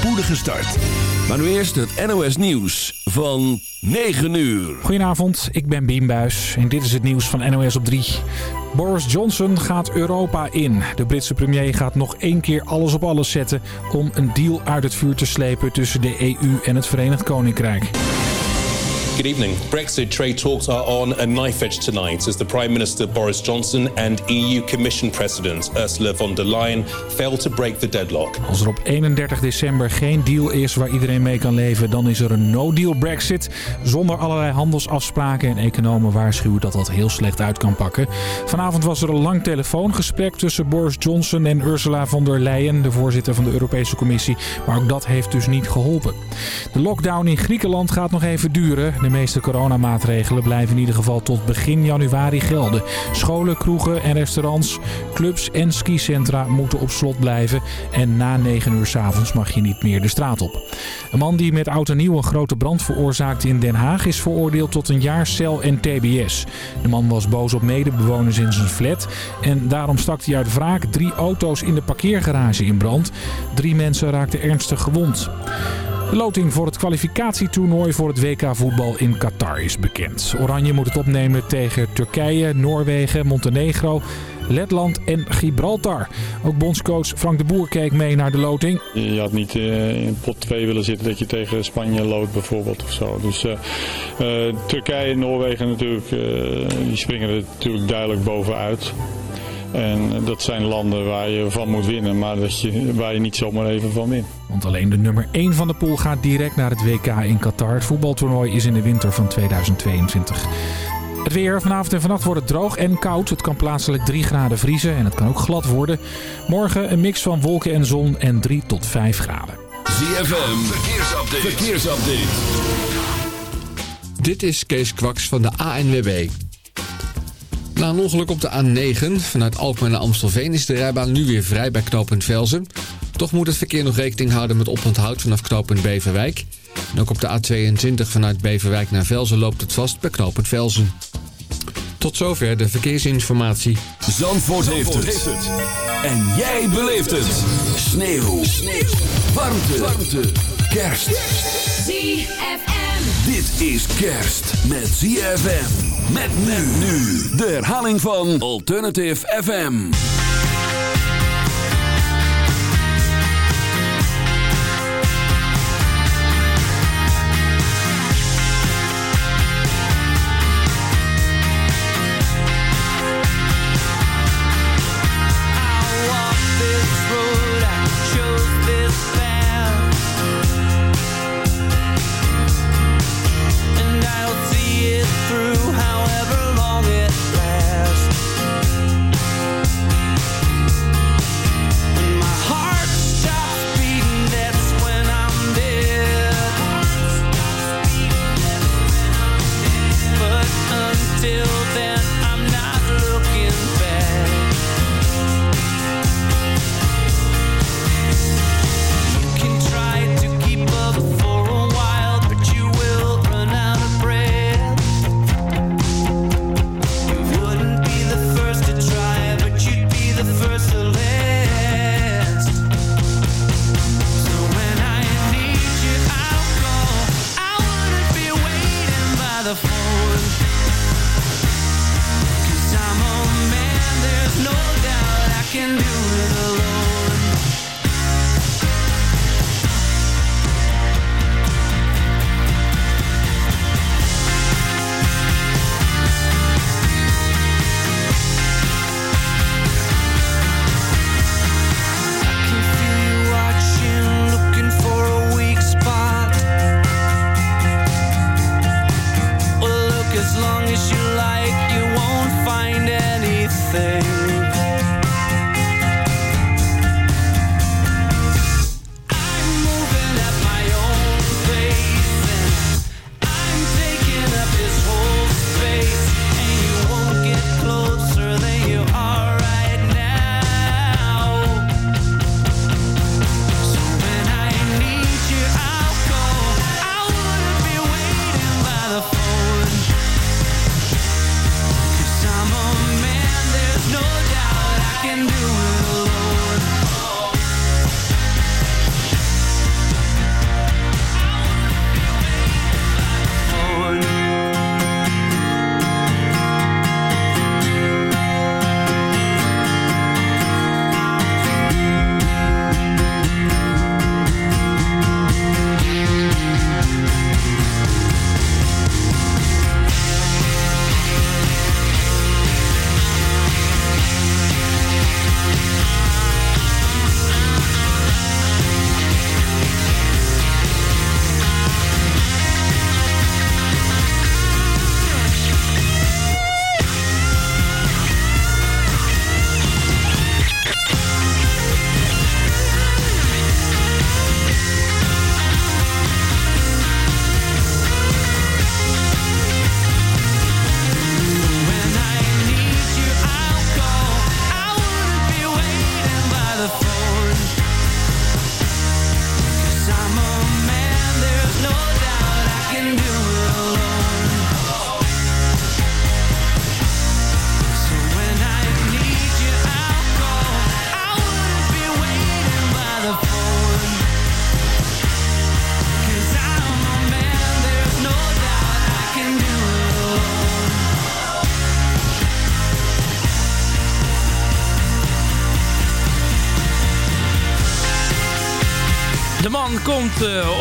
spoedige start. Maar nu eerst het NOS Nieuws van 9 uur. Goedenavond, ik ben Bien Buijs en dit is het nieuws van NOS op 3. Boris Johnson gaat Europa in. De Britse premier gaat nog één keer alles op alles zetten... om een deal uit het vuur te slepen tussen de EU en het Verenigd Koninkrijk. Good evening. Brexit trade talks are on a knife edge tonight as the Prime Minister Boris Johnson and EU Commission President Ursula von der Leyen fail to break the deadlock. Als er op 31 december geen deal is waar iedereen mee kan leven, dan is er een no-deal Brexit. Zonder allerlei handelsafspraken en economen waarschuwen dat dat heel slecht uit kan pakken. Vanavond was er een lang telefoongesprek tussen Boris Johnson en Ursula von der Leyen, de voorzitter van de Europese Commissie. Maar ook dat heeft dus niet geholpen. De lockdown in Griekenland gaat nog even duren. Meeste coronamaatregelen blijven in ieder geval tot begin januari gelden. Scholen, kroegen en restaurants, clubs en skicentra moeten op slot blijven. En na 9 uur s avonds mag je niet meer de straat op. Een man die met oud en nieuw een grote brand veroorzaakte in Den Haag is veroordeeld tot een jaar cel en tbs. De man was boos op medebewoners in zijn flat. En daarom stak hij uit wraak drie auto's in de parkeergarage in brand. Drie mensen raakten ernstig gewond. De loting voor het kwalificatietoernooi voor het WK voetbal in Qatar is bekend. Oranje moet het opnemen tegen Turkije, Noorwegen, Montenegro, Letland en Gibraltar. Ook bondscoach Frank de Boer keek mee naar de loting. Je had niet uh, in pot 2 willen zitten dat je tegen Spanje loodt bijvoorbeeld of zo. Dus uh, uh, Turkije en Noorwegen natuurlijk, die springen er natuurlijk duidelijk bovenuit. En dat zijn landen waar je van moet winnen, maar dat je, waar je niet zomaar even van wint. Want alleen de nummer 1 van de pool gaat direct naar het WK in Qatar. Het voetbaltoernooi is in de winter van 2022. Het weer. Vanavond en vannacht wordt het droog en koud. Het kan plaatselijk 3 graden vriezen en het kan ook glad worden. Morgen een mix van wolken en zon en 3 tot 5 graden. ZFM. Verkeersupdate. Verkeersupdate. Dit is Kees Kwaks van de ANWB. Na een ongeluk op de A9 vanuit Alkmaar naar Amstelveen is de rijbaan nu weer vrij bij knooppunt Velzen. Toch moet het verkeer nog rekening houden met oponthoud vanaf knooppunt Beverwijk. En ook op de A22 vanuit Beverwijk naar Velzen loopt het vast bij knooppunt Velzen. Tot zover de verkeersinformatie. Zandvoort, Zandvoort heeft, het. En jij beleeft het. Sneeuw. Sneeuw. Warmte. Warmte. Kerst. ZFM. Dit is kerst met ZFM. Met men nu. De herhaling van Alternative FM.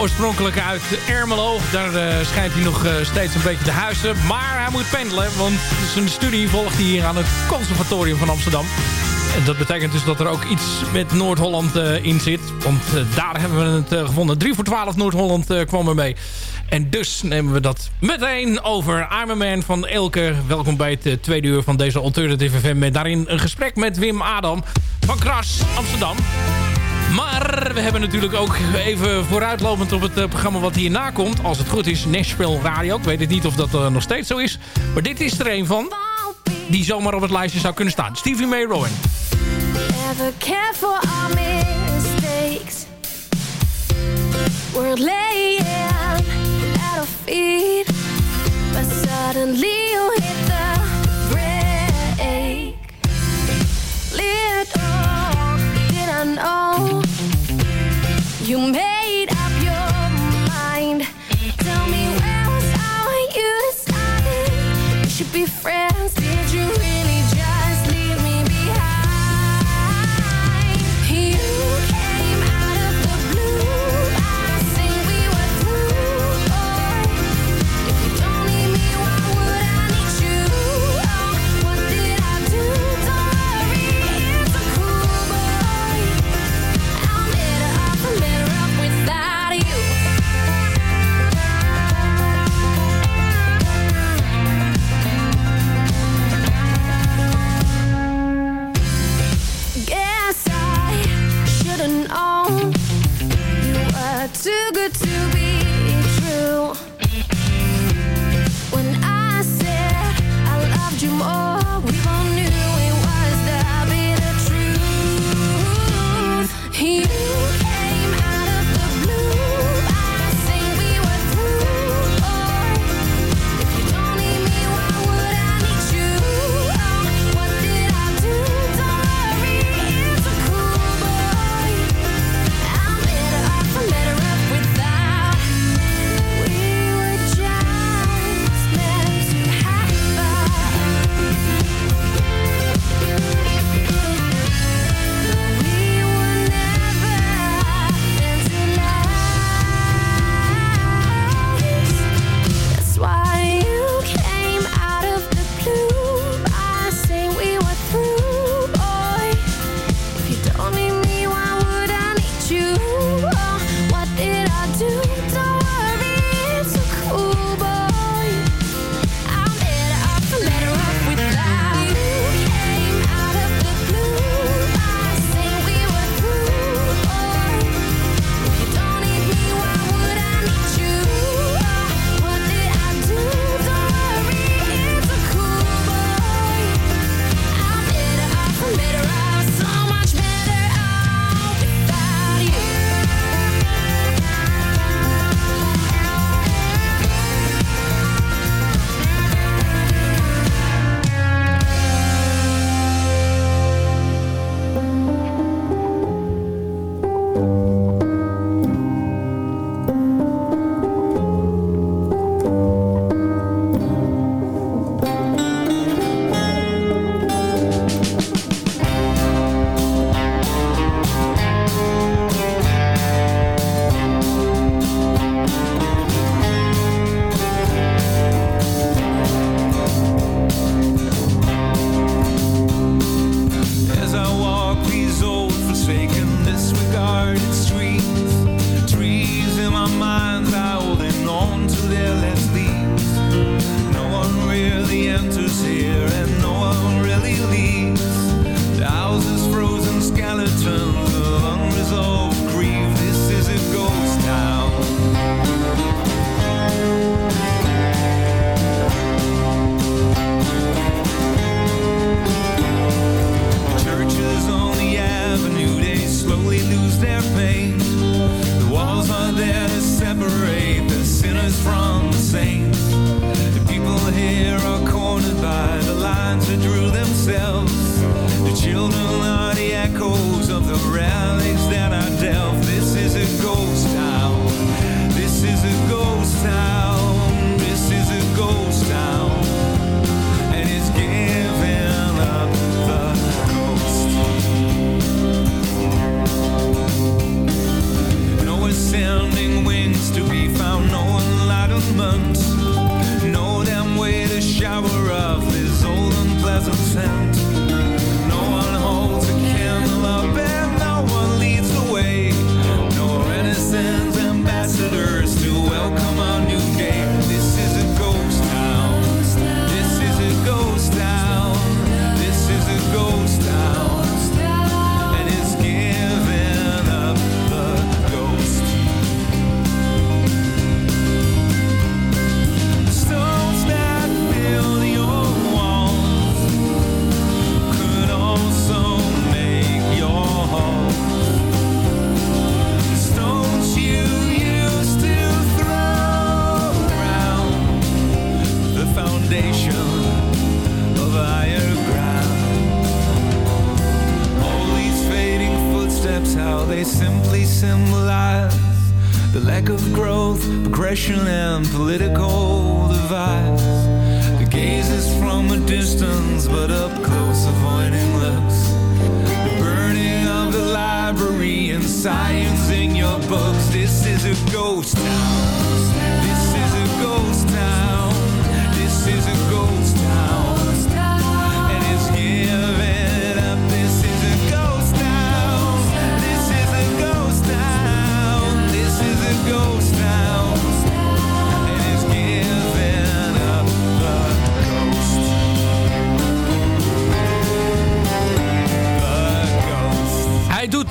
Oorspronkelijk uit Ermelo. Daar uh, schijnt hij nog uh, steeds een beetje te huizen. Maar hij moet pendelen, want zijn studie volgt hij hier aan het Conservatorium van Amsterdam. En dat betekent dus dat er ook iets met Noord-Holland in zit. Want daar hebben we het gevonden. 3 voor 12 Noord-Holland kwam er mee. En dus nemen we dat meteen over. I'm a Man van Elke. Welkom bij het tweede uur van deze Alternative FM. Met daarin een gesprek met Wim Adam van Kras Amsterdam. Maar we hebben natuurlijk ook even vooruitlopend op het eh, programma wat hierna komt. Als het goed is, Nashville Radio. Ik weet het niet of dat uh, nog steeds zo is. Maar dit is er een van die zomaar op het lijstje zou kunnen staan. Stevie May Rowan. Never care for our mistakes We're laying at our feet But suddenly you hit the break Little did I know friends. Did you really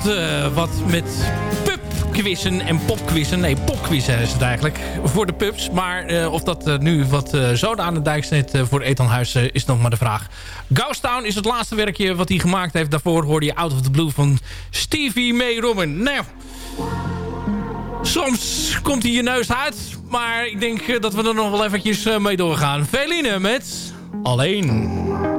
Eh, wat met pubquizzen en popquizzen. Nee, popquizzen is het eigenlijk. Voor de pubs. Maar eh, of dat eh, nu wat zoden aan de dijk zit voor Etanhuis is nog maar de vraag. Ghost Town is het laatste werkje wat hij gemaakt heeft. Daarvoor hoorde je Out of the Blue van Stevie May Robin. Nou Soms komt hij je neus uit. Maar ik denk dat we er nog wel eventjes mee doorgaan. Veline met Alleen.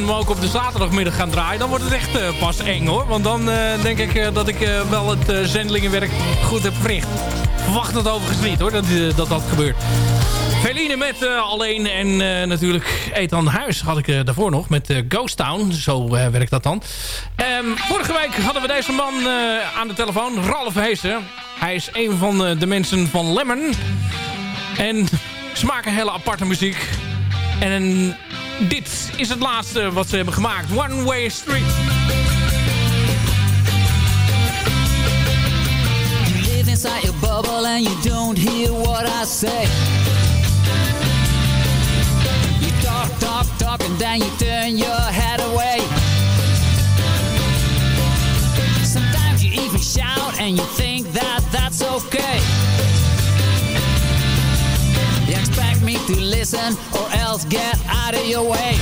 We hem ook op de zaterdagmiddag gaan draaien. Dan wordt het echt uh, pas eng hoor. Want dan uh, denk ik uh, dat ik wel het zendelingenwerk goed heb verricht. Verwacht het overigens niet hoor, dat dat, dat gebeurt. Feline met Alleen en natuurlijk Ethan Huis had ik daarvoor nog met Ghost Town. Zo werkt dat dan. Um, vorige week hadden we deze man aan de telefoon, Ralf Heesen. Hij is een van de mensen van Lemon. En ze maken hele aparte muziek. En dit is het laatste wat ze hebben gemaakt. One Way Street. You live inside your bubble and you don't hear what I say. You talk, talk, talk and then you turn your head away. Sometimes you even shout and you think that that's okay. Listen or else get out of your way.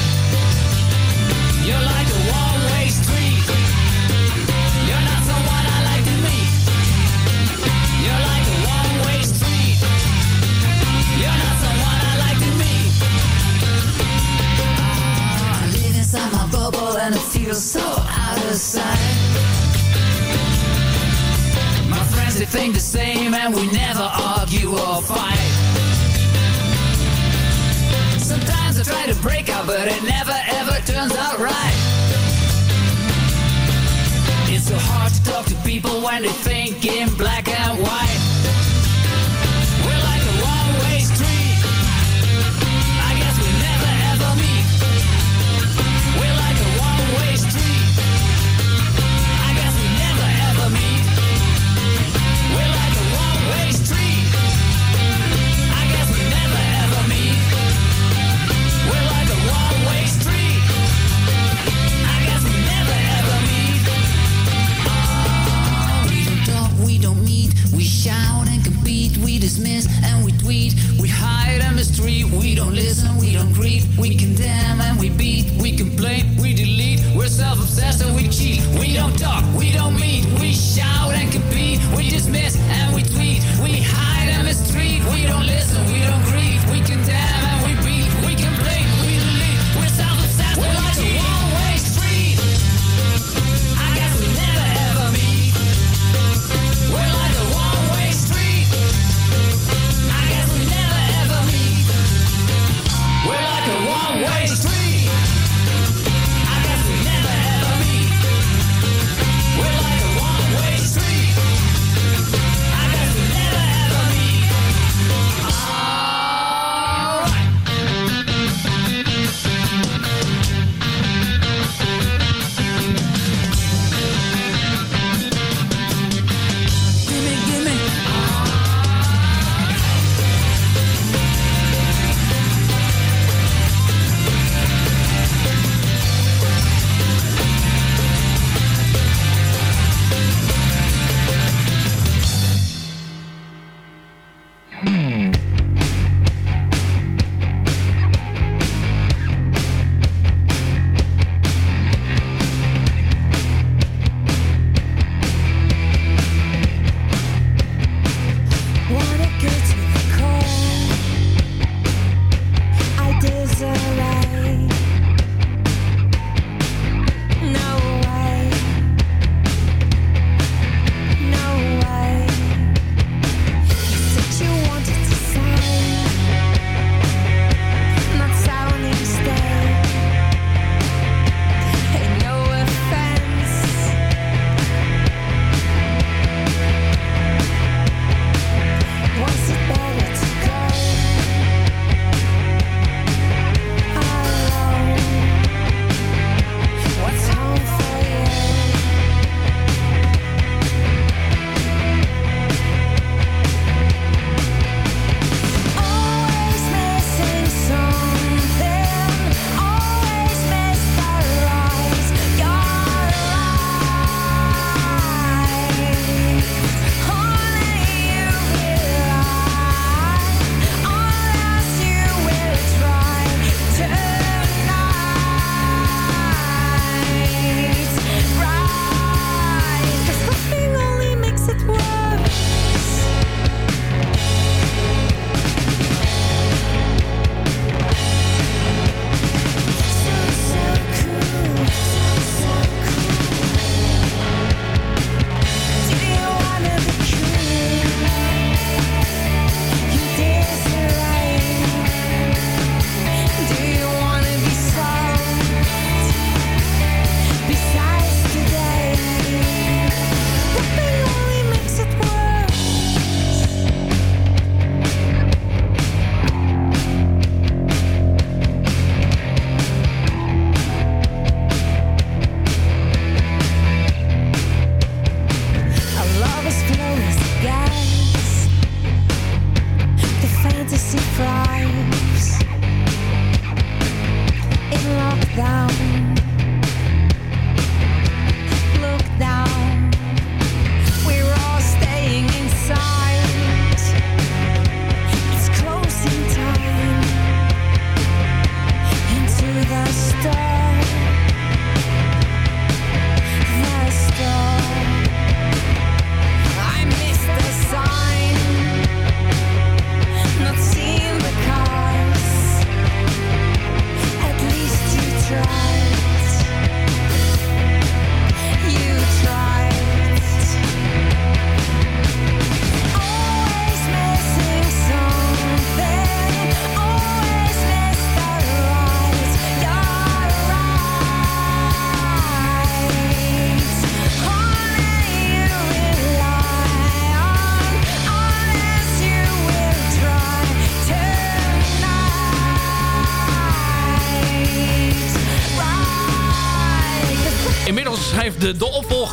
You're like a one-way street. You're not someone I like to meet. You're like a one-way street. You're not someone I like to meet. Ah, I live inside my bubble and it feels so out of sight. My friends, they think the same and we never argue or fight. Break out, but it never ever turns out right. It's so hard to talk to people when they think in black and white. Shout and compete. We dismiss and we tweet. We hide on the street. We don't listen, we don't greet. We condemn and we beat. We complain, we delete. We're self-obsessed and we cheat. We don't talk, we don't meet. We shout and compete. We dismiss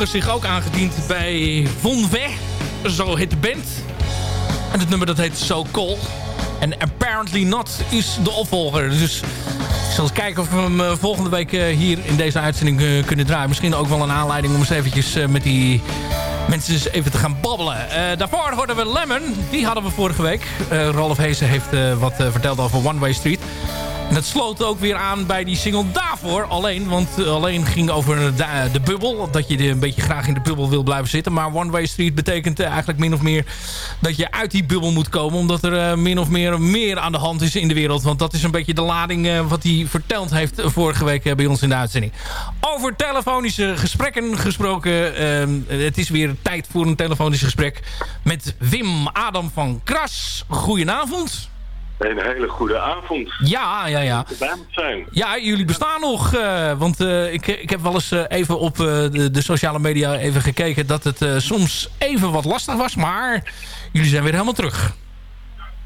zich ook aangediend bij Von Ve. Zo heet de band. En het nummer dat heet So Cool. En Apparently Not is de opvolger. Dus ik zal eens kijken of we hem eh, volgende week eh, hier in deze uitzending eh, kunnen draaien. Misschien ook wel een aanleiding om eens eventjes met die mensen eens even te gaan babbelen. Daarvoor hoorden we Lemon. Die hadden we vorige week. Eh Rolf Heesen heeft wat verteld over One Way Street. En dat sloot ook weer aan bij die single daarvoor. Alleen, want eh, alleen ging over de, de bubbel. Dat je een beetje graag in de bubbel wil blijven zitten. Maar One Way Street betekent eh, eigenlijk min of meer dat je uit die bubbel moet komen. Omdat er eh, min of meer meer aan de hand is in de wereld. Want dat is een beetje de lading eh, wat hij verteld heeft vorige week eh, bij ons in de uitzending. Over telefonische gesprekken gesproken. eh, het is weer tijd voor een telefonisch gesprek met Wim Adam van Kras. Goedenavond. Een hele goede avond. Ja, ja, ja. Zijn. Ja, jullie bestaan nog. eh, want eh, ik, ik heb wel eens eh, even op de, de sociale media even gekeken... dat het soms even wat lastig was. Maar jullie zijn weer helemaal terug.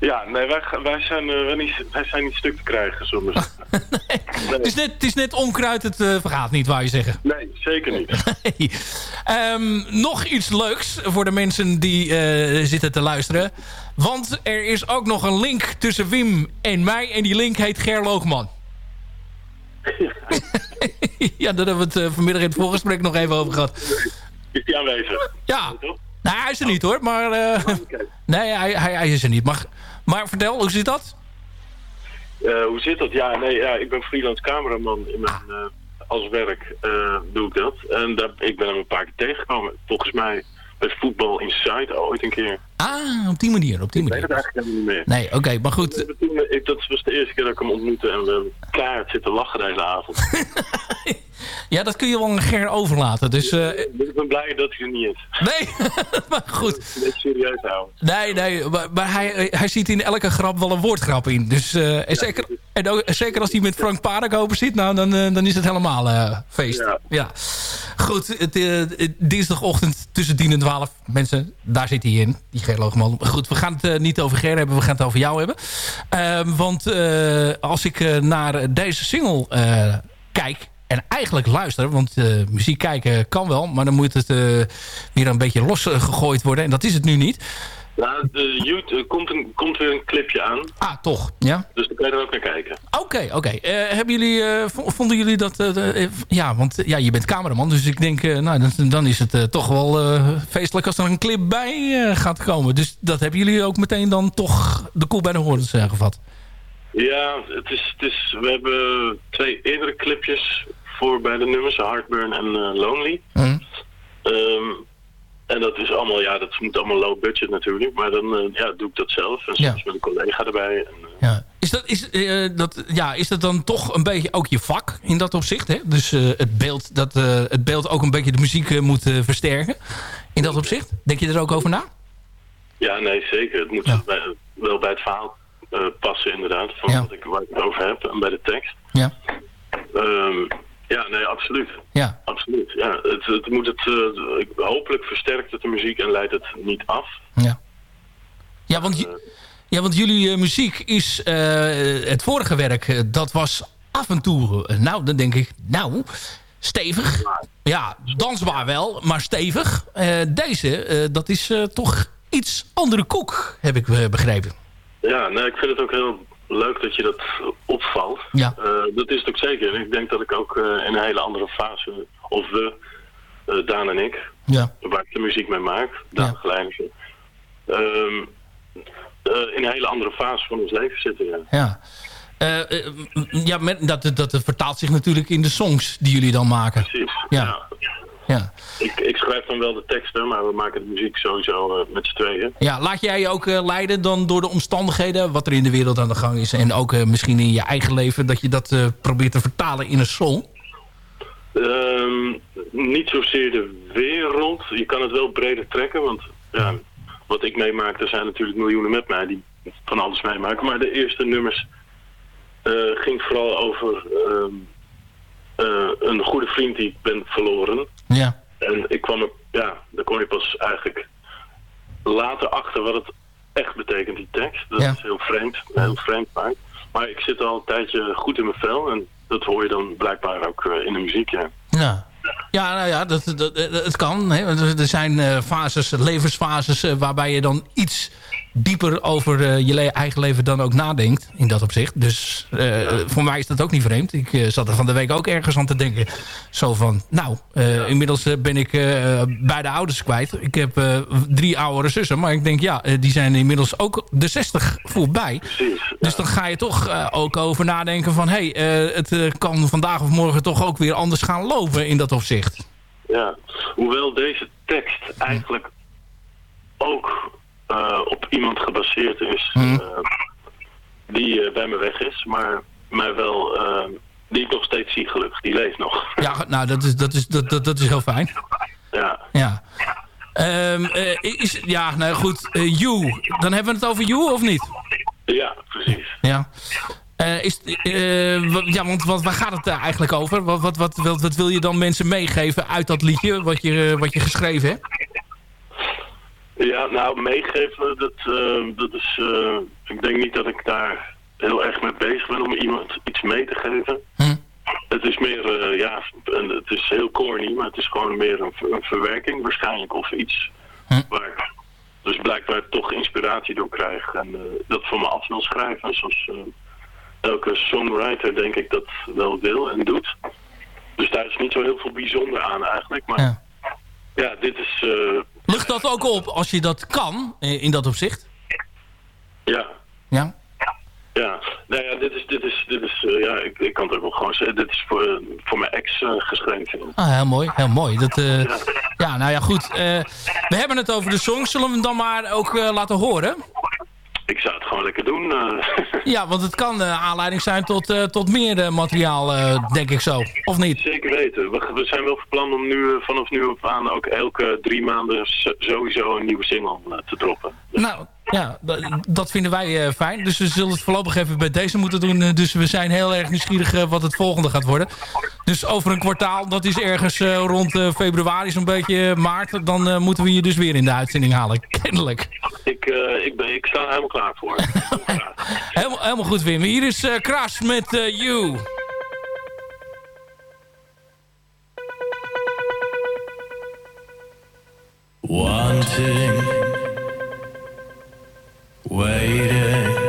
Ja, nee, wij, wij, zijn, eh, wij, niet, wij zijn niet stuk te krijgen, zullen we zeggen. Het, is net, het is net onkruid, het eh, vergaat niet, wou je zeggen. Nee, zeker niet. Nee. Ehm, nog iets leuks voor de mensen die eh, zitten te luisteren. Want er is ook nog een link tussen Wim en mij. En die link heet Ger Loogman. ja, daar hebben we het vanmiddag in het voorgesprek nog even over gehad. Is die aanwezig? Ja. Nou, hij is er niet hoor, maar... eh, nee, hij, hij, hij is er niet. Maar, maar vertel, hoe zit dat? Eh, hoe zit dat? Ja, nee, ja, ik ben freelance cameraman in mijn, eh, als werk eh, doe ik dat. En daar, ik ben hem een paar keer tegengekomen. Volgens mij met voetbal Inside ooit een keer. Ah, op die manier, op die Ik weet manier. het eigenlijk helemaal niet meer. Nee, oké, maar goed. Toen, ik, dat was de eerste keer dat ik hem ontmoette en we hebben keihard zitten lachen de hele avond. Ja, dat kun je wel aan Ger overlaten. Dus eh, ik ben blij dat hij er niet is. nee, maar goed. Een serieus houden. Nee, nee, maar, maar hij, hij ziet in elke grap wel een woordgrap in. Dus eh, en zeker, en ook, zeker als hij met Frank Paardenkoper zit, nou, dan, eh, dan is het helemaal feest. Ja. Ja. Goed, het, dinsdagochtend tussen 10 en 12. Mensen, daar zit hij in, die Ger Loogman. Goed, we gaan het niet over Ger hebben, we gaan het over jou hebben. Ehm, want als ik naar deze single kijk... En eigenlijk luister, want eh, muziek kijken kan wel... maar dan moet het eh, weer een beetje losgegooid worden. En dat is het nu niet. Nou, de YouTube er komt, een, komt weer een clipje aan, Ah, toch? Ja? dus daar kan je er ook naar kijken. Oké, oké. Eh, hebben jullie, vonden jullie dat... ja, want ja, je bent cameraman, dus ik denk... nou, dan, dan is het toch wel feestelijk als er een clip bij gaat komen. Dus dat hebben jullie ook meteen dan toch de koel bij de horens gevat. Ja, het is, het is, we hebben twee eerdere clipjes voor bij de nummers, Heartburn en eh, Lonely. Hm. Ehm, en dat is allemaal, ja, dat moet allemaal low budget natuurlijk. Maar dan eh, ja, doe ik dat zelf en Ja. soms met een collega erbij. En, eh, Ja. Is, dat, is, dat, ja, is dat dan toch een beetje ook je vak in dat opzicht? Hè? Dus het, beeld, dat, het beeld ook een beetje de muziek moet versterken. In dat opzicht? Denk je er ook over na? ja, nee, zeker. Het moet Ja. bij- wel bij het verhaal passen inderdaad, van Ja. wat ik, waar ik het over heb en bij de tekst. Ja. Ehm, ja, nee, absoluut. Ja. Absoluut, ja. Het, het moet het, eh, hopelijk versterkt het de muziek en leidt het niet af. Ja, ja want, ja, want jullie eh, muziek is... eh, het vorige werk, dat was af en toe... nou, dan denk ik, nou, stevig. Ja, dansbaar wel, maar stevig. Deze, dat is toch iets andere koek, heb ik begrepen. Ja, nee, ik vind het ook heel leuk dat je dat opvalt. Ja. Eh, dat is het ook zeker. En ik denk dat ik ook eh, in een hele andere fase, of we, eh, Daan en ik, Ja. waar ik de muziek mee maak, Daan Ja. Eh, in een hele andere fase van ons leven zitten. Ja. Ja. Ja, met, dat, dat, dat vertaalt zich natuurlijk in de songs die jullie dan maken. Precies. Ja. Ja. Ik, ik schrijf dan wel de teksten, maar we maken de muziek sowieso eh, met z'n tweeën. Ja, laat jij je ook eh, leiden dan door de omstandigheden... wat er in de wereld aan de gang is... en ook eh, misschien in je eigen leven... dat je dat probeert te vertalen in een song? Ehm, niet zozeer de wereld. Je kan het wel breder trekken, want ja, wat ik meemaak, er zijn natuurlijk miljoenen met mij die van alles meemaken. Maar de eerste nummers ging vooral over ehm, eh, een goede vriend die ik ben verloren. Ja. En ik kwam er, ja, daar kon je pas eigenlijk later achter wat het echt betekent, die tekst. Dat Ja. is heel vreemd, heel vreemd vaak. Maar ik zit al een tijdje goed in mijn vel en dat hoor je dan blijkbaar ook eh, in de muziek, ja. Ja. Ja, nou ja, dat, dat, het kan. Hè. Er zijn uh, fases, levensfases... Uh, waarbij je dan iets dieper over uh, je le eigen leven dan ook nadenkt. In dat opzicht. Dus voor mij is dat ook niet vreemd. Ik zat er van de week ook ergens aan te denken. Zo van, nou, inmiddels ben ik beide ouders kwijt. Ik heb drie oudere zussen. Maar ik denk, ja, die zijn inmiddels ook de 60 voorbij. Precies. Dus dan ga je toch ook over nadenken van... hé, hey, het kan vandaag of morgen toch ook weer anders gaan lopen in dat opzicht. Ja, hoewel deze tekst eigenlijk ook uh, op iemand gebaseerd is uh, die uh, bij me weg is, maar mij wel, die ik nog steeds zie gelukkig, die leeft nog. Ja, nou dat is, dat is, dat, dat, dat is heel fijn. Ja. Ja. Um, is, ja, nou goed, You, dan hebben we het over You of niet? Ja, precies. Ja. Uh, is, uh, ja, want wat, waar gaat het eigenlijk over? Wat, wat, wat, wat, wat wil je dan mensen meegeven uit dat liedje wat je, wat je geschreven hebt? Ja, nou, meegeven, dat, uh, dat is... ik denk niet dat ik daar heel erg mee bezig ben om iemand iets mee te geven. Hm. Het is meer, ja, het is heel corny, maar het is gewoon meer een, een verwerking waarschijnlijk of iets hm. waar dus blijkbaar toch inspiratie door krijg en dat voor me af wil schrijven, zoals elke songwriter denk ik dat wel wil en doet. Dus daar is niet zo heel veel bijzonder aan eigenlijk. Maar ja, ja dit is... Uh, Lucht dat ook op als je dat kan, in dat opzicht? Ja. Ja? Ja, nou ja, dit is, dit is, dit is uh, ja, ik, ik kan het ook wel gewoon zeggen, dit is voor, voor mijn ex uh, geschreven. Ah, heel mooi, heel mooi. Dat, uh, ja. ja. nou ja, goed. we hebben het over de song, zullen we hem dan maar ook laten horen? Ik zou het gewoon lekker doen. ja, want het kan aanleiding zijn tot, tot meer materiaal, denk ik zo. Of niet? Zeker weten. We, we zijn wel van plan om nu, vanaf nu op aan ook elke drie maanden sowieso een nieuwe single te droppen. Dus. Nou, ja, dat vinden wij fijn. Dus we zullen het voorlopig even bij deze moeten doen. Dus we zijn heel erg nieuwsgierig wat het volgende gaat worden. Dus over een kwartaal, dat is ergens rond februari, zo'n beetje maart. Dan moeten we je dus weer in de uitzending halen, kennelijk. Ik, ik, ben, ik sta er helemaal klaar voor. helemaal, helemaal goed, Wim. Hier is Kras met You. Wanting waiting for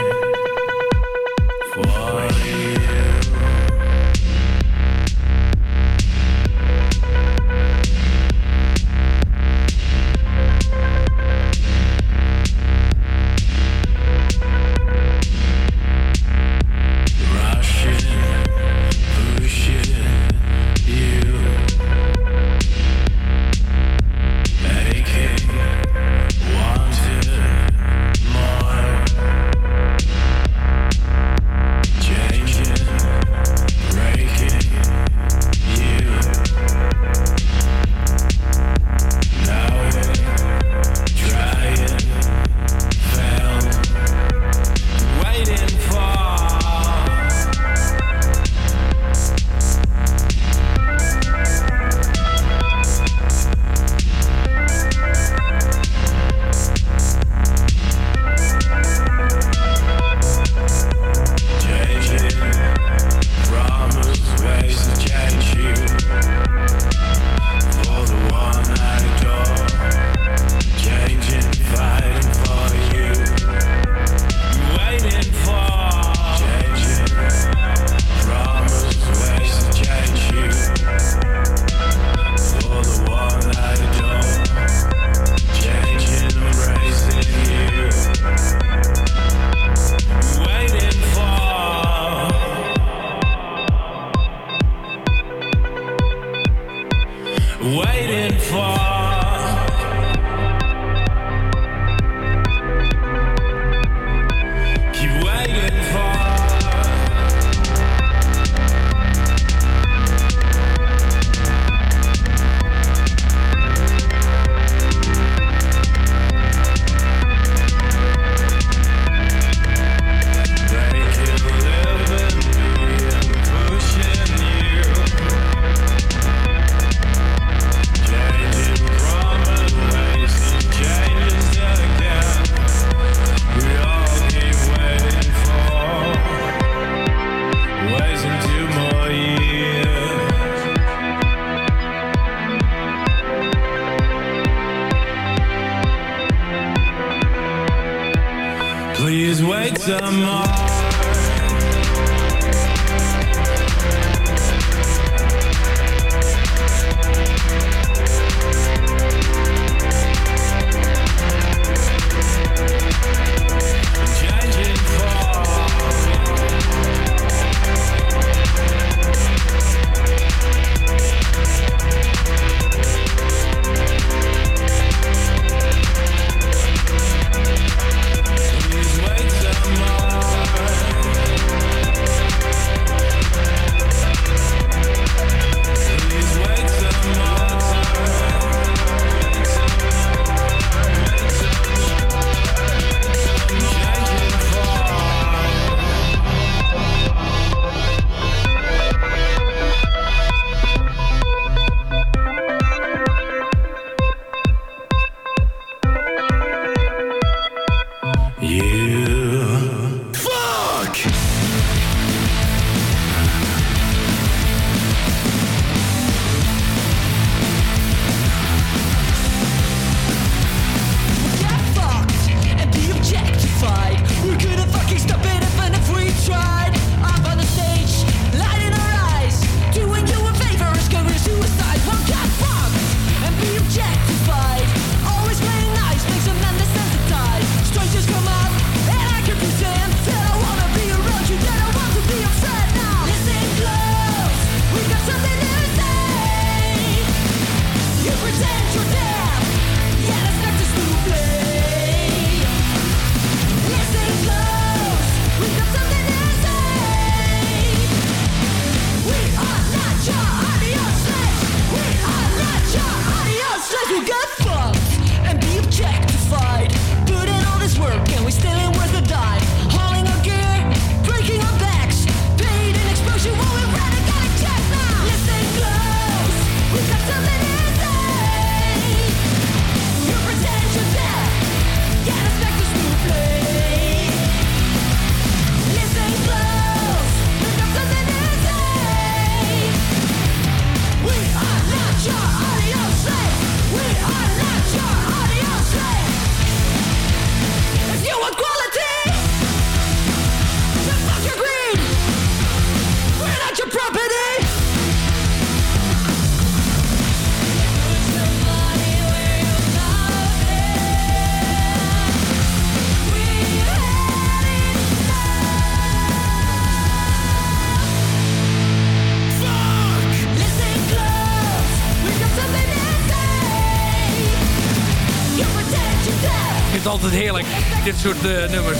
dit soort uh, nummers.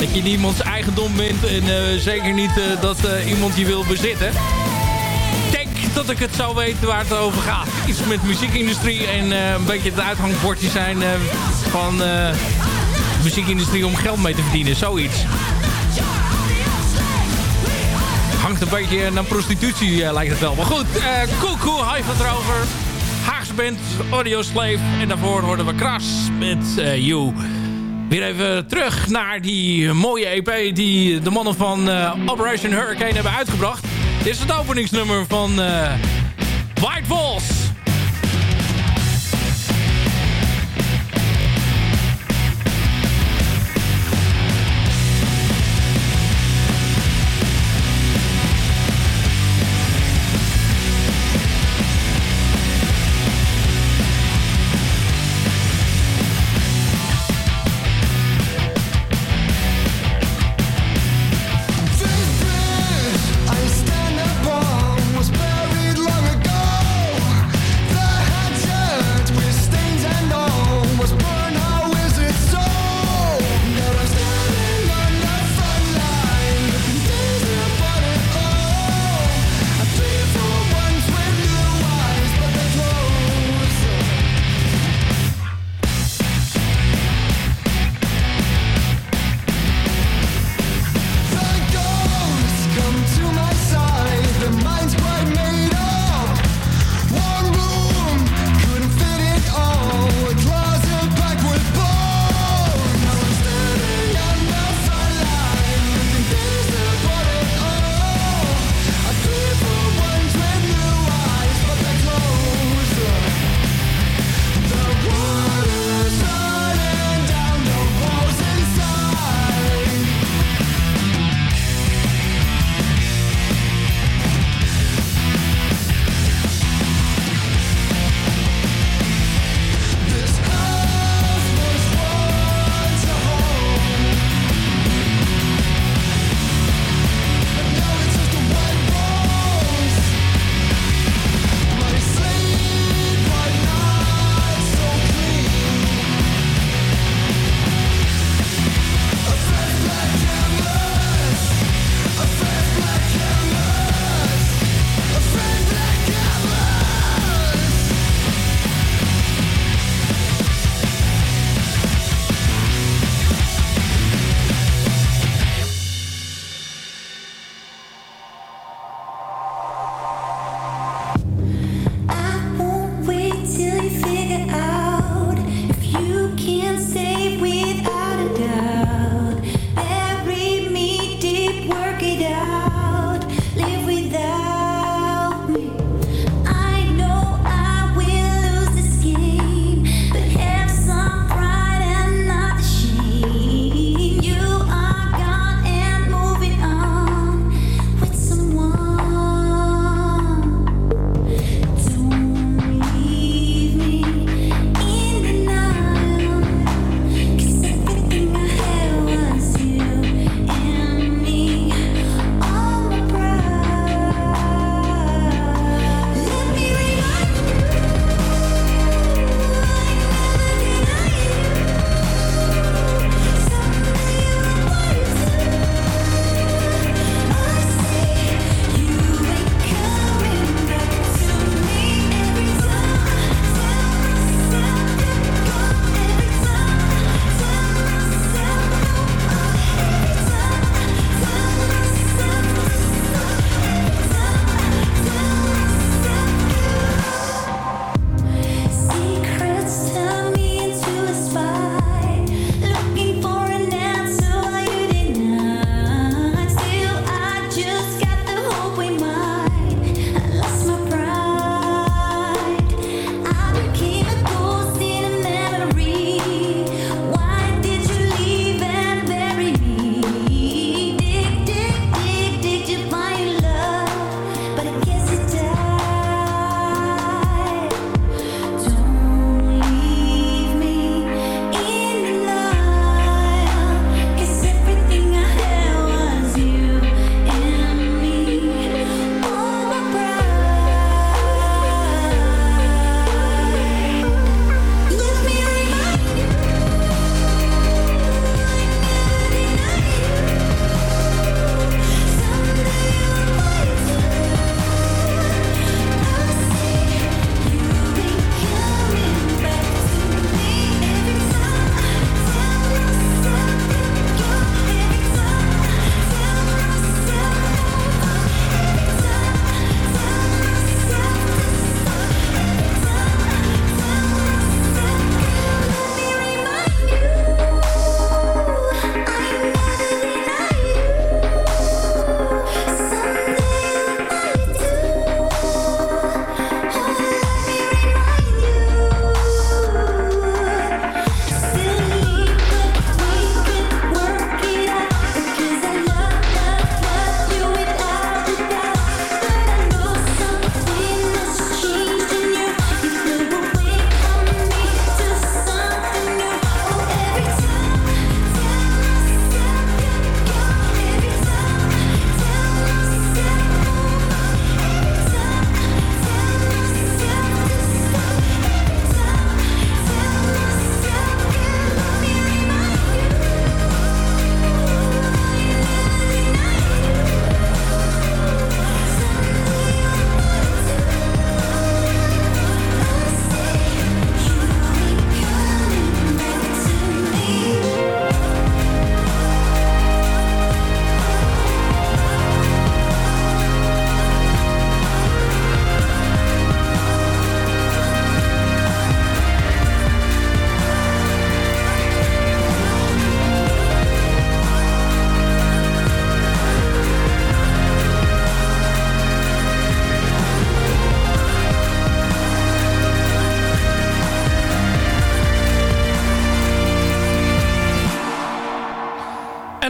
Dat je niemands eigendom bent en uh, zeker niet uh, dat iemand je wil bezitten. Denk dat ik het zou weten waar het over gaat. Iets met muziekindustrie en een beetje het uithangbordje zijn van de muziekindustrie om geld mee te verdienen. Zoiets. Hangt een beetje naar prostitutie lijkt het wel. Maar goed, Koekoe, hij het erover. Haagse Audio Slave. En daarvoor hoorden we Kras met You. Weer even terug naar die mooie EP die de mannen van uh, Operation Hurricane hebben uitgebracht. Dit is het openingsnummer van uh, White Walls.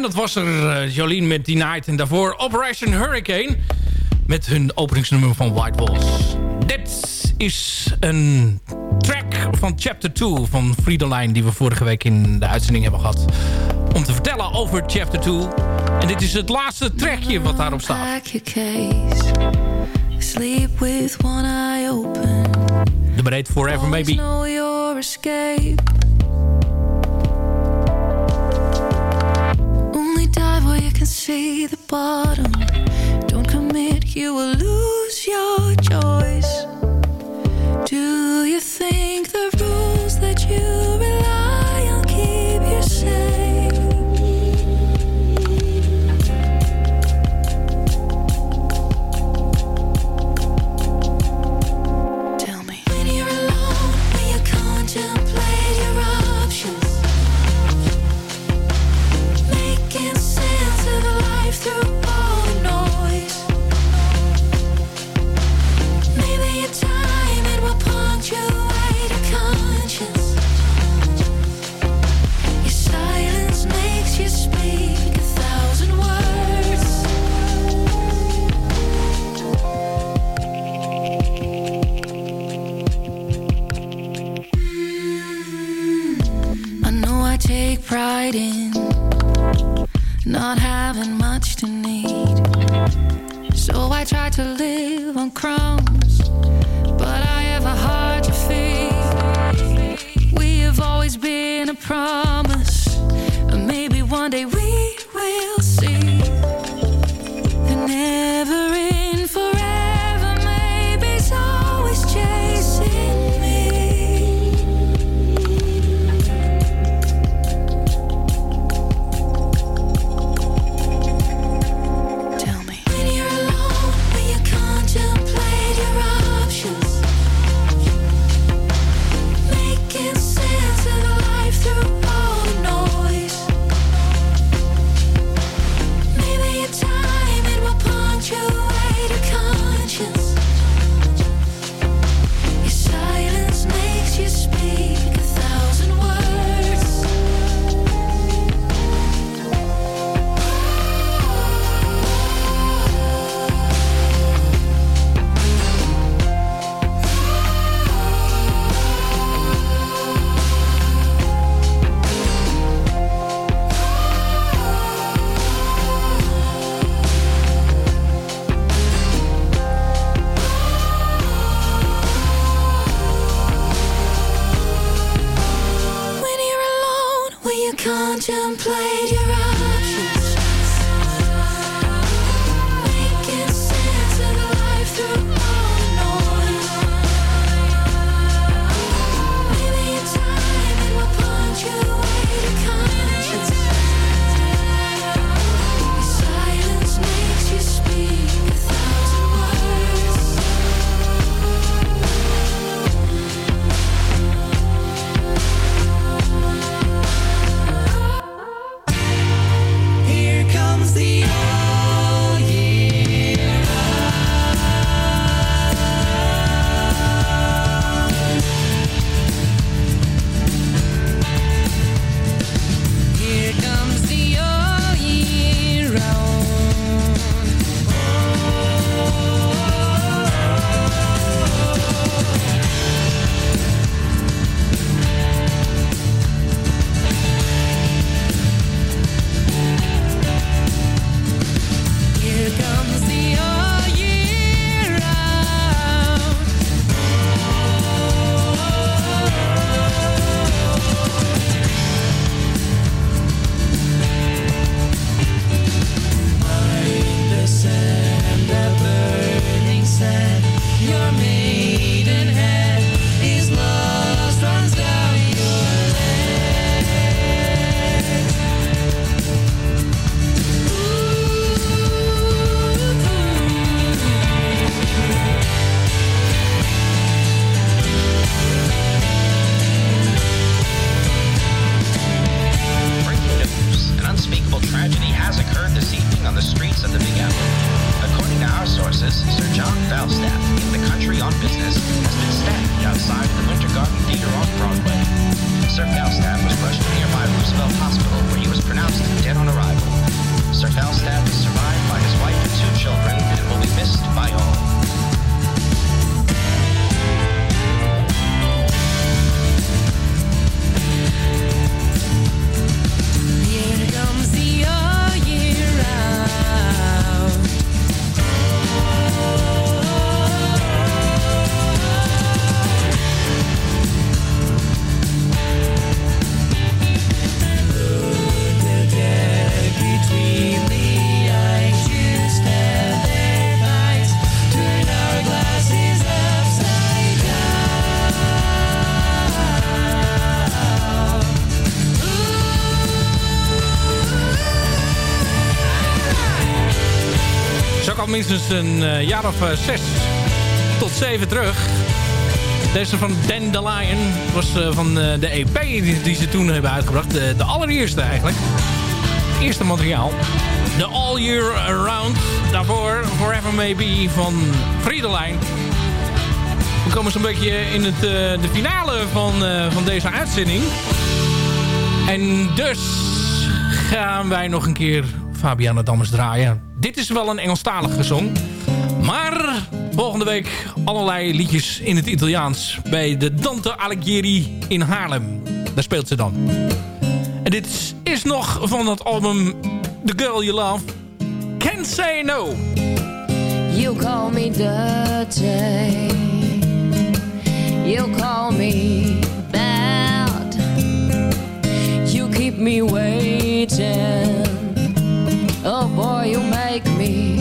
Dat was er eh, Jolien met The Night. En daarvoor Operation Hurricane. Met hun openingsnummer van White Walls. Dit is een track van Chapter 2 van Friedelijn... die we vorige week in de uitzending hebben gehad. Om te vertellen over Chapter 2. En dit is het laatste trackje wat daarop staat. Sleep with one eye open. De breed Forever Maybe. you can see the bottom. Don't commit, you will lose. Minstens een eh, jaar of eh, zes tot zeven terug. Deze van Dandelion was eh, van de EP die, ze toen hebben uitgebracht. De, de allereerste eigenlijk. Het eerste materiaal. De All Year Around. Daarvoor Forever Maybe van Friedelijn. We komen zo'n beetje in het, de finale van, van deze uitzending. En dus gaan wij nog een keer Fabiana Dammers draaien. Dit is wel een Engelstalige song. Maar volgende week allerlei liedjes in het Italiaans... bij de Dante Alighieri in Haarlem. Daar speelt ze dan. En dit is nog van dat album The Girl You Love. Can't Say No. You call me dirty. You call me bad. You keep me waiting. You make me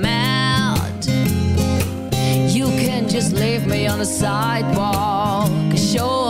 mad. You can just leave me on the sidewalk. Show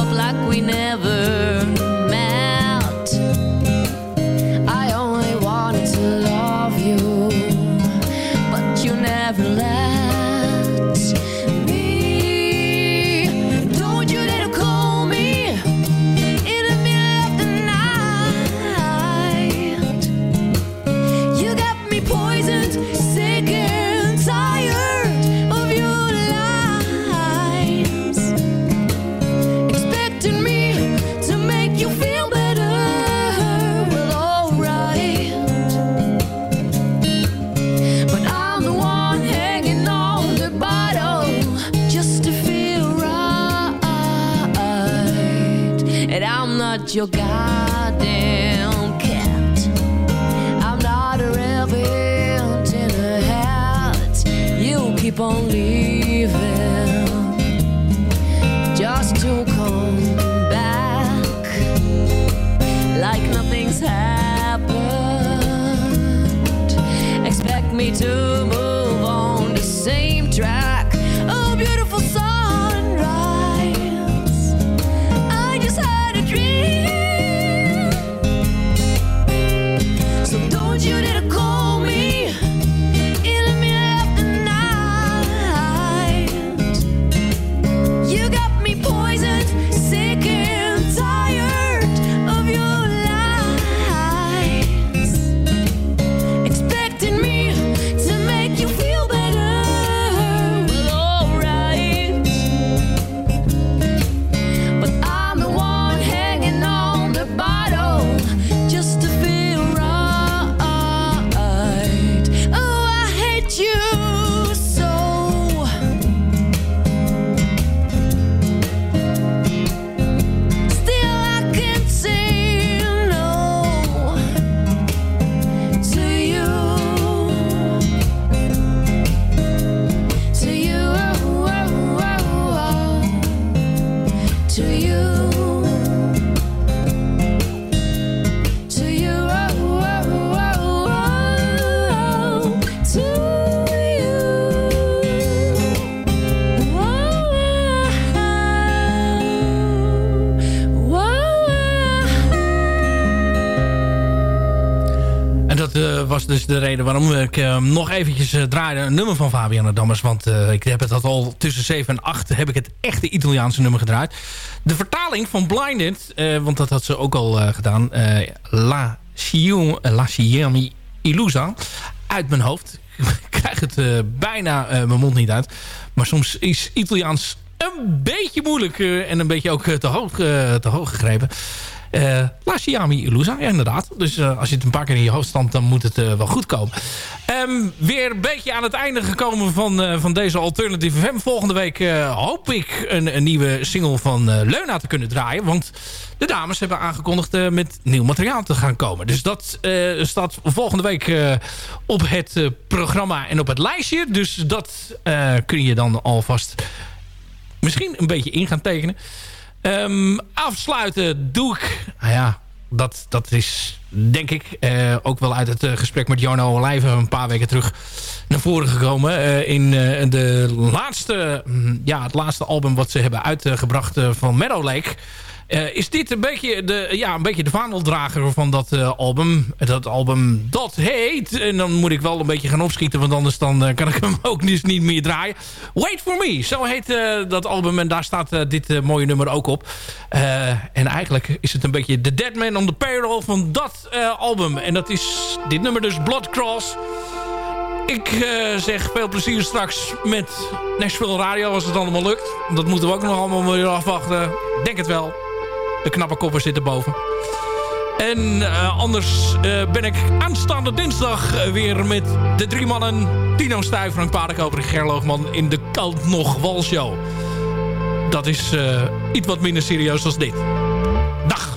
waarom ik eh, nog eventjes uh, draaide een nummer van Fabiana Dammers. Want eh, ik heb het al tussen 7 en 8 heb ik het echte Italiaanse nummer gedraaid. De vertaling van Blinded, eh, want dat had ze ook al eh, gedaan. eh, La Cion, La Illusa. Uit mijn hoofd. ik krijg het eh, bijna eh, mijn mond niet uit. Maar soms is Italiaans een beetje moeilijk. eh, en een beetje ook eh, te hoog, eh, te hoog gegrepen. Uh, La Siami Ilusa, ja, inderdaad. Dus als je het een paar keer in je hoofd standt, dan moet het wel goed komen. Um, weer een beetje aan het einde gekomen van, van deze Alternative FM. Volgende week hoop ik een, een, nieuwe single van Leuna te kunnen draaien. Want de dames hebben aangekondigd met nieuw materiaal te gaan komen. Dus dat staat volgende week op het programma en op het lijstje. Dus dat kun je dan alvast misschien een beetje in gaan tekenen. Um, afsluiten doe ik... Nou ja, dat, dat is denk ik uh, ook wel uit het uh, gesprek met Jarno Olijven een paar weken terug naar voren gekomen. Uh, in de laatste, mm, ja, het laatste album wat ze hebben uitgebracht van Meadow Lake... Uh, is dit een beetje de, ja, een beetje de vaandeldrager van dat uh, album. Dat album dat heet. En dan moet ik wel een beetje gaan opschieten. Want anders dan, uh, kan ik hem ook dus niet meer draaien. Wait for me. Zo heet dat album. En daar staat dit mooie nummer ook op. en eigenlijk is het een beetje The Dead Man on the Payroll van dat album. En dat is dit nummer dus Blood Cross. Ik zeg veel plezier straks met Nashville Radio als het allemaal lukt. Dat moeten we ook nog allemaal weer afwachten. Denk het wel. De knappe koppen zitten boven. En uh, anders uh, ben ik aanstaande dinsdag weer met de drie mannen... Tino Stuyver, Frank Paardenkoper en Gerloogman in de Kant Nog Walshow. Dat is iets wat minder serieus als dit. Dag!